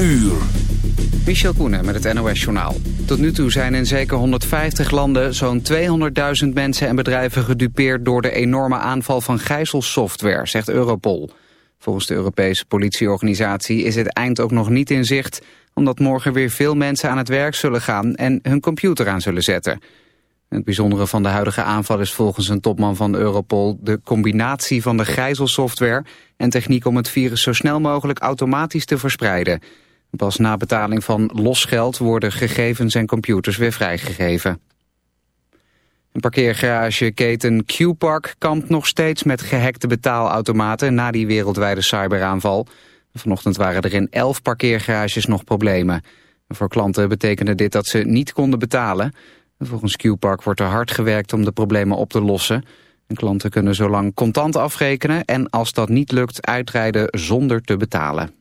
uur. Michel Koenen met het NOS-journaal. Tot nu toe zijn in zeker 150 landen zo'n 200.000 mensen en bedrijven gedupeerd... door de enorme aanval van gijzelsoftware, zegt Europol. Volgens de Europese politieorganisatie is het eind ook nog niet in zicht... omdat morgen weer veel mensen aan het werk zullen gaan en hun computer aan zullen zetten. Het bijzondere van de huidige aanval is volgens een topman van Europol... de combinatie van de gijzelsoftware en techniek om het virus zo snel mogelijk automatisch te verspreiden... Pas na betaling van losgeld worden gegevens en computers weer vrijgegeven. Een parkeergarageketen Q-Park kampt nog steeds met gehackte betaalautomaten na die wereldwijde cyberaanval. Vanochtend waren er in elf parkeergarages nog problemen. Voor klanten betekende dit dat ze niet konden betalen. Volgens Q-Park wordt er hard gewerkt om de problemen op te lossen. En klanten kunnen zo lang contant afrekenen en als dat niet lukt uitrijden zonder te betalen.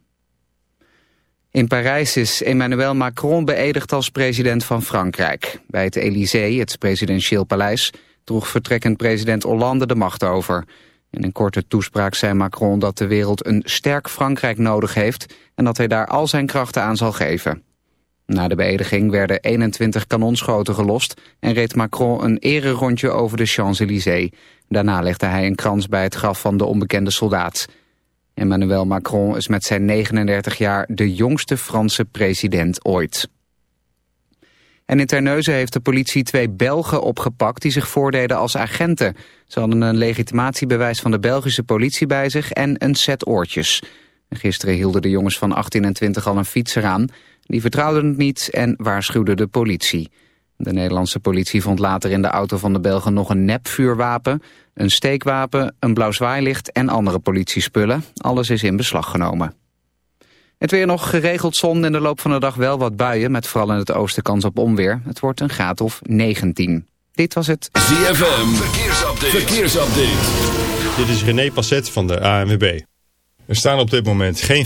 In Parijs is Emmanuel Macron beëdigd als president van Frankrijk. Bij het Élysée, het presidentieel paleis, droeg vertrekkend president Hollande de macht over. In een korte toespraak zei Macron dat de wereld een sterk Frankrijk nodig heeft... en dat hij daar al zijn krachten aan zal geven. Na de beëdiging werden 21 kanonschoten gelost... en reed Macron een ererondje over de Champs-Élysées. Daarna legde hij een krans bij het graf van de onbekende soldaat... Emmanuel Macron is met zijn 39 jaar de jongste Franse president ooit. En in Terneuzen heeft de politie twee Belgen opgepakt die zich voordeden als agenten. Ze hadden een legitimatiebewijs van de Belgische politie bij zich en een set oortjes. Gisteren hielden de jongens van 18 en 20 al een fietser aan. Die vertrouwden het niet en waarschuwden de politie. De Nederlandse politie vond later in de auto van de Belgen nog een nepvuurwapen, een steekwapen, een blauw zwaailicht en andere politiespullen. Alles is in beslag genomen. Het weer nog geregeld zon in de loop van de dag wel wat buien... met vooral in het oosten kans op onweer. Het wordt een graad of 19. Dit was het ZFM, verkeersupdate. verkeersupdate. Dit is René Passet van de ANWB. Er staan op dit moment geen...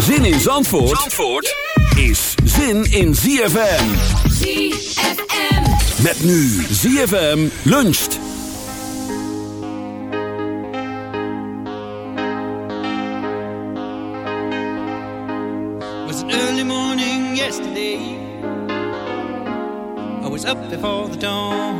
Zin in Zandvoort, Zandvoort is zin in ZFM. ZFM. Met nu ZFM luncht. It was an early morning yesterday. I was up before the dawn.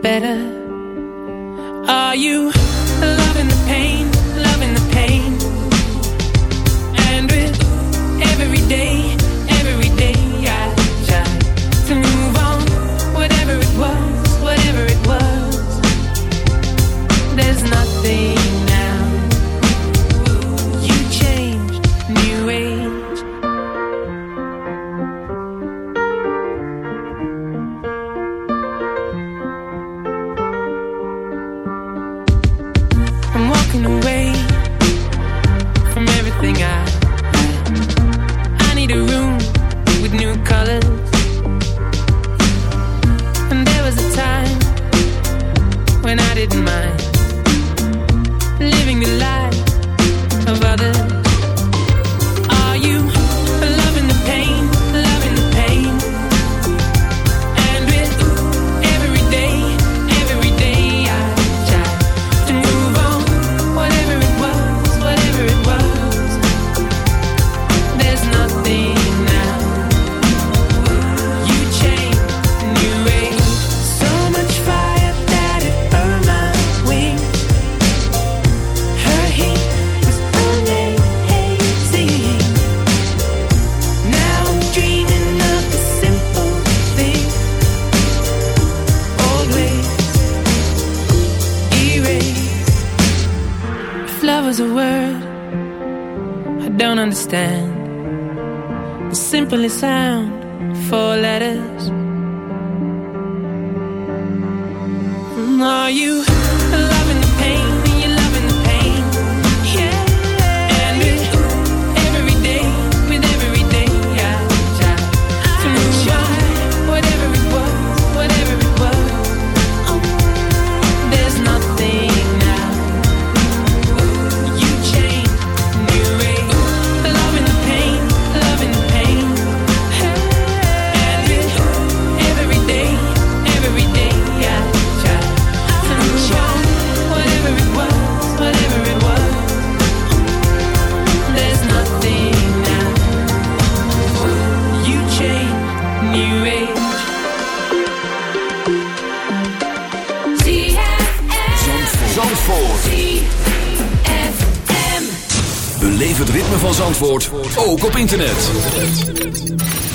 better.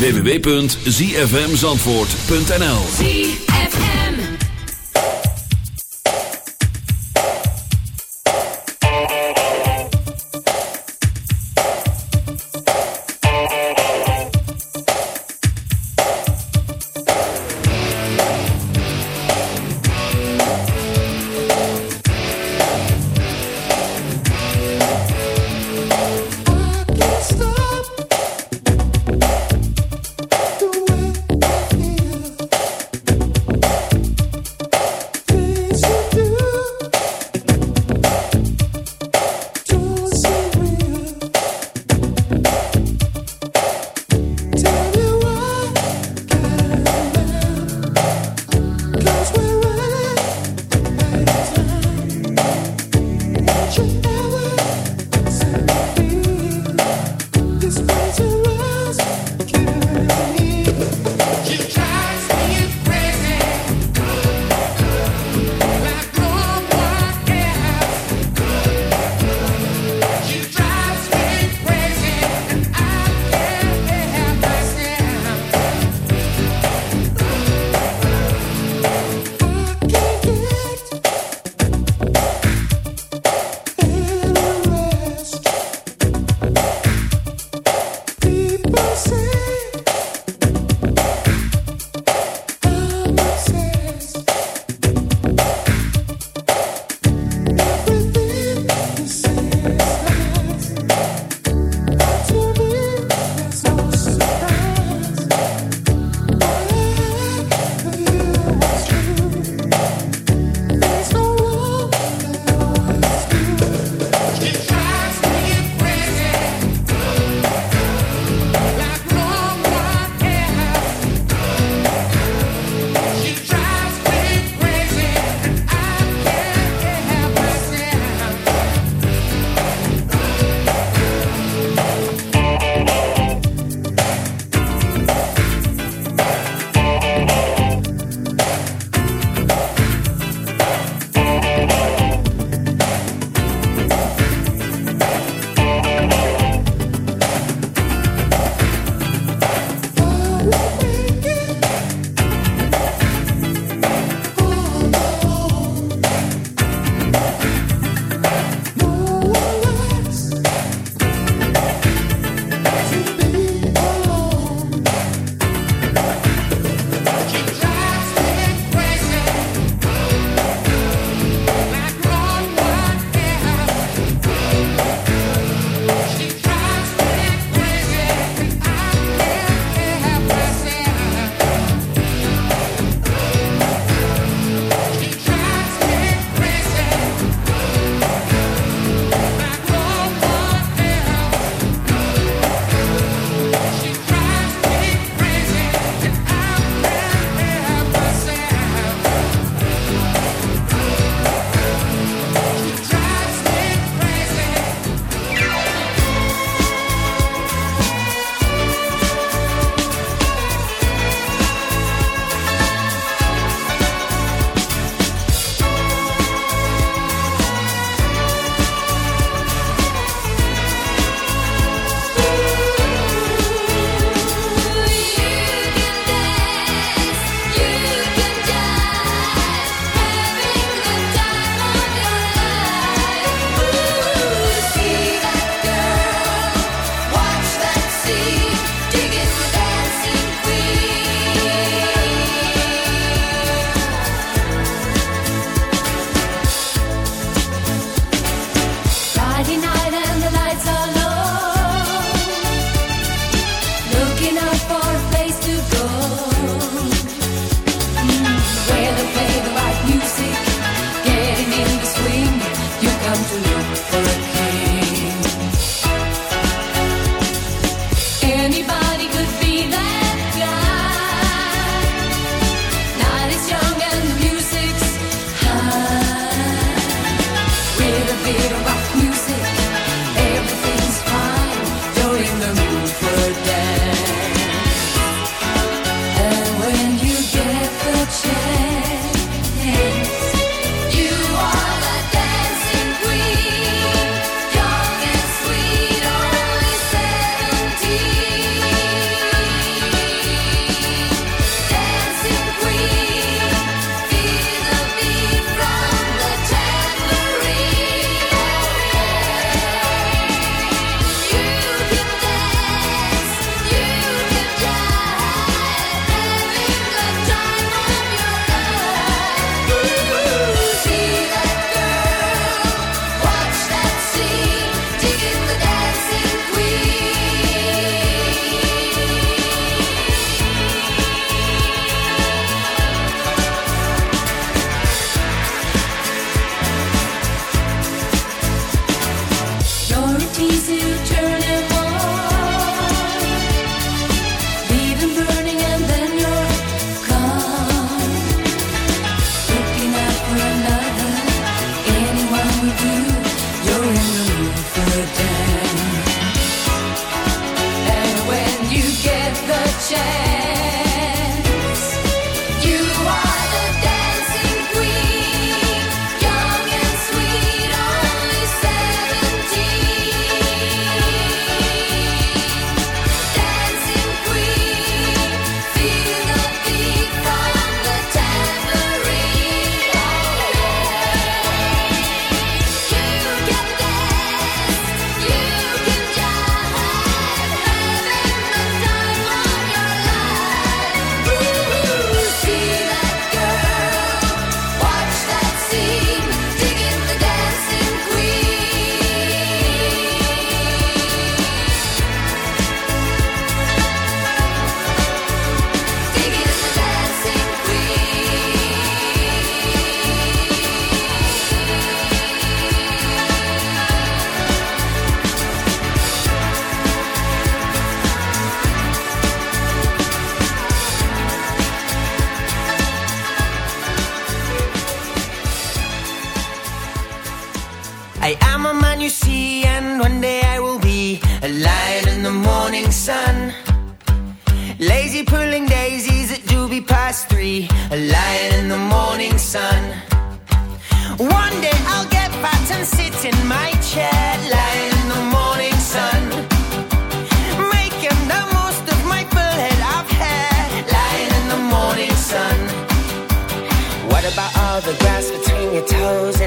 www.zfmzandvoort.nl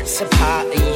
toes?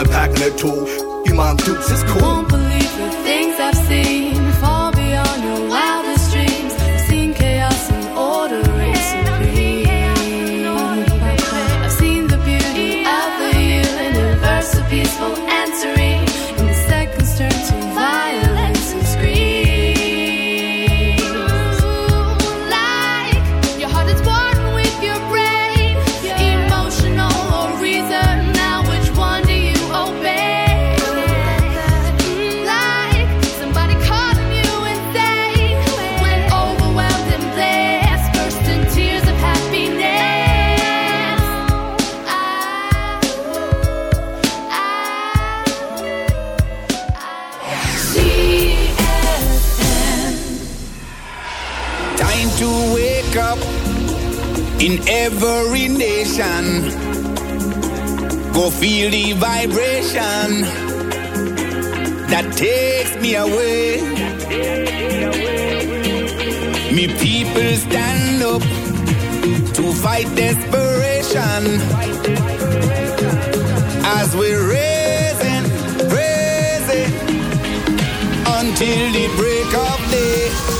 and packing a tool. Your mom dukes is cool. Won't believe the things I've seen far in every nation. Go feel the vibration that takes me away. Me people stand up to fight desperation as we're raising, raising until the break of day.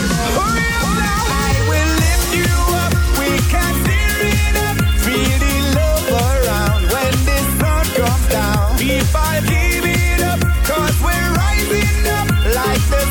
five, give it up, we we're rising up like the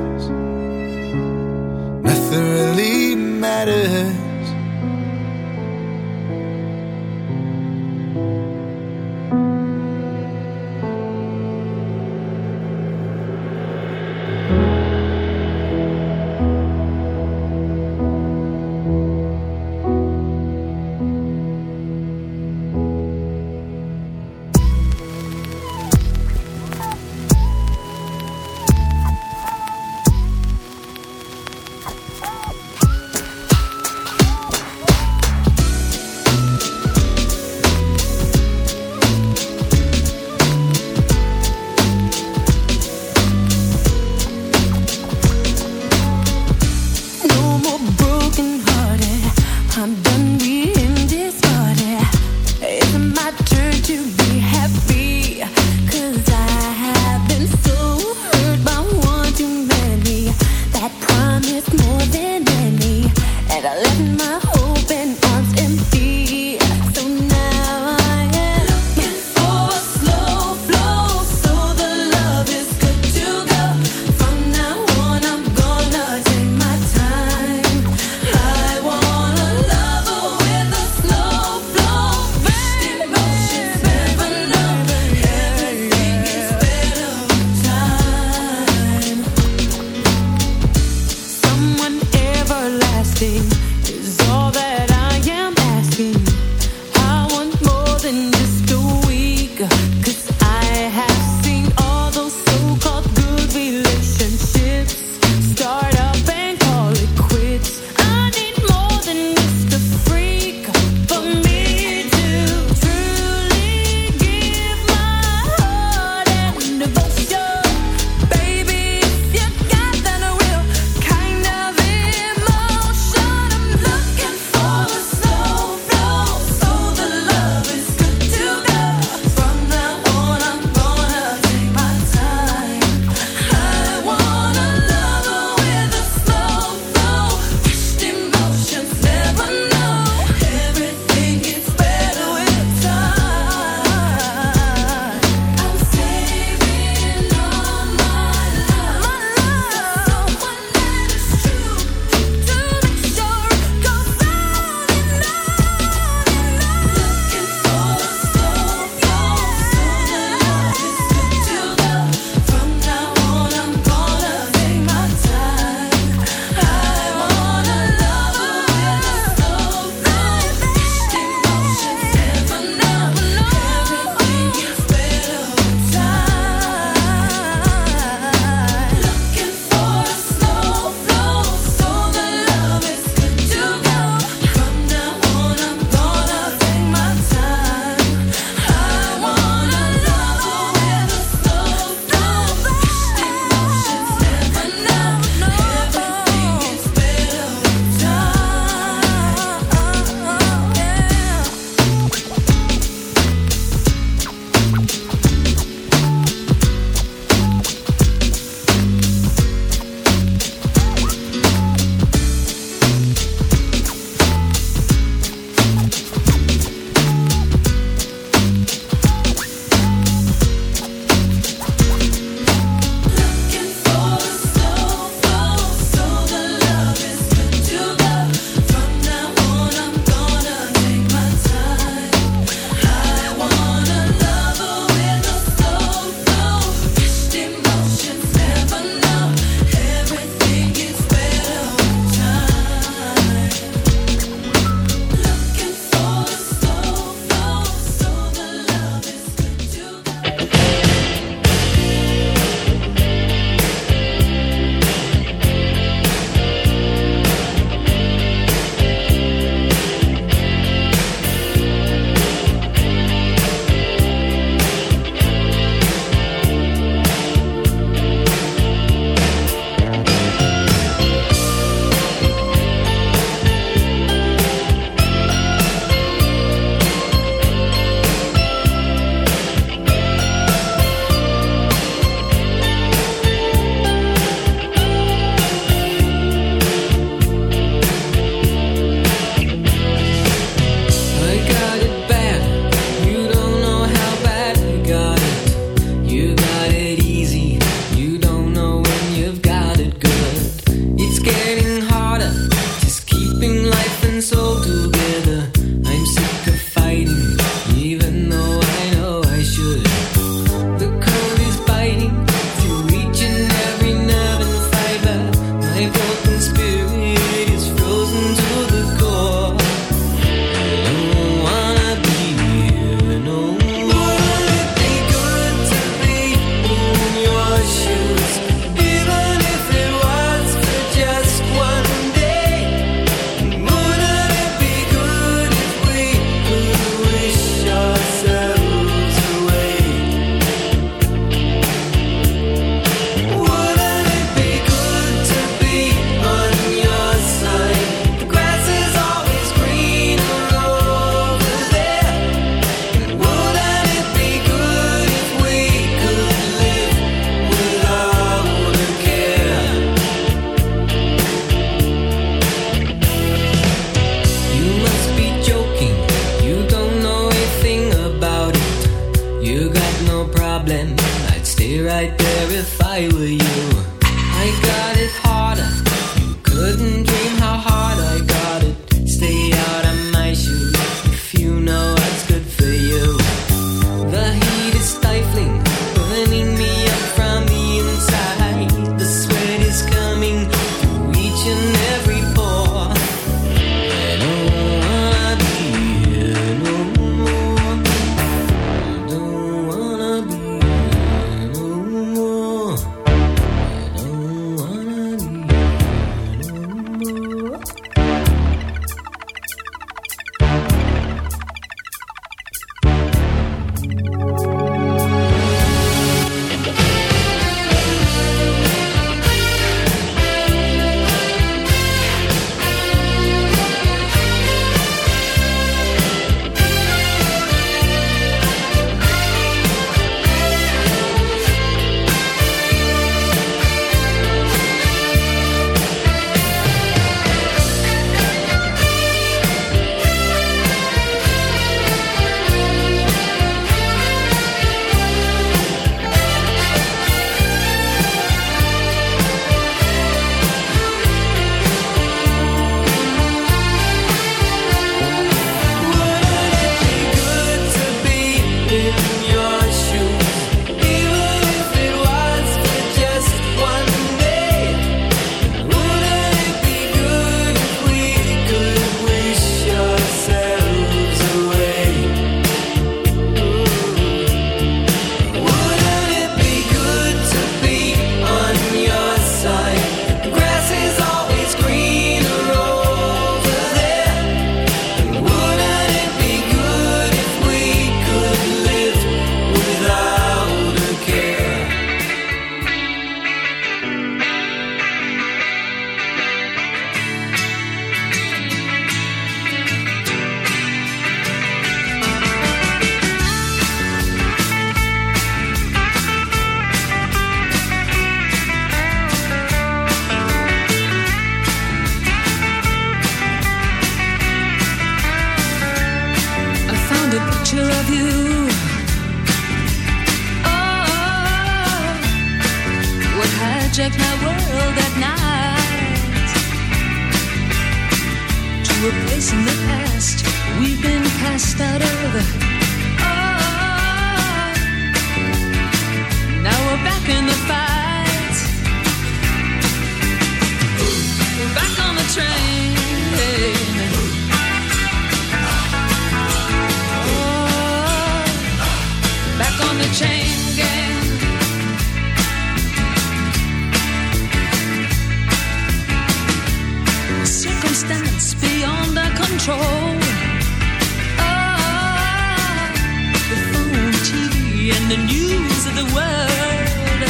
the news of the world.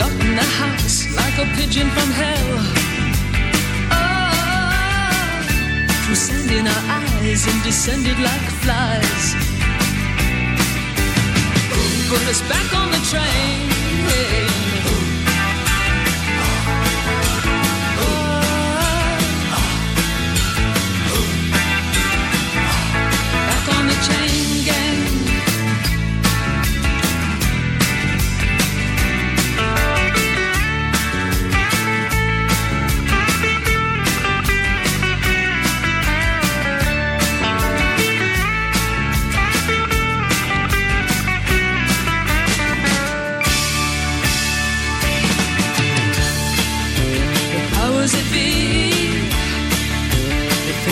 Got in the house like a pigeon from hell. Oh, through sand in our eyes and descended like flies. Put us back on the train.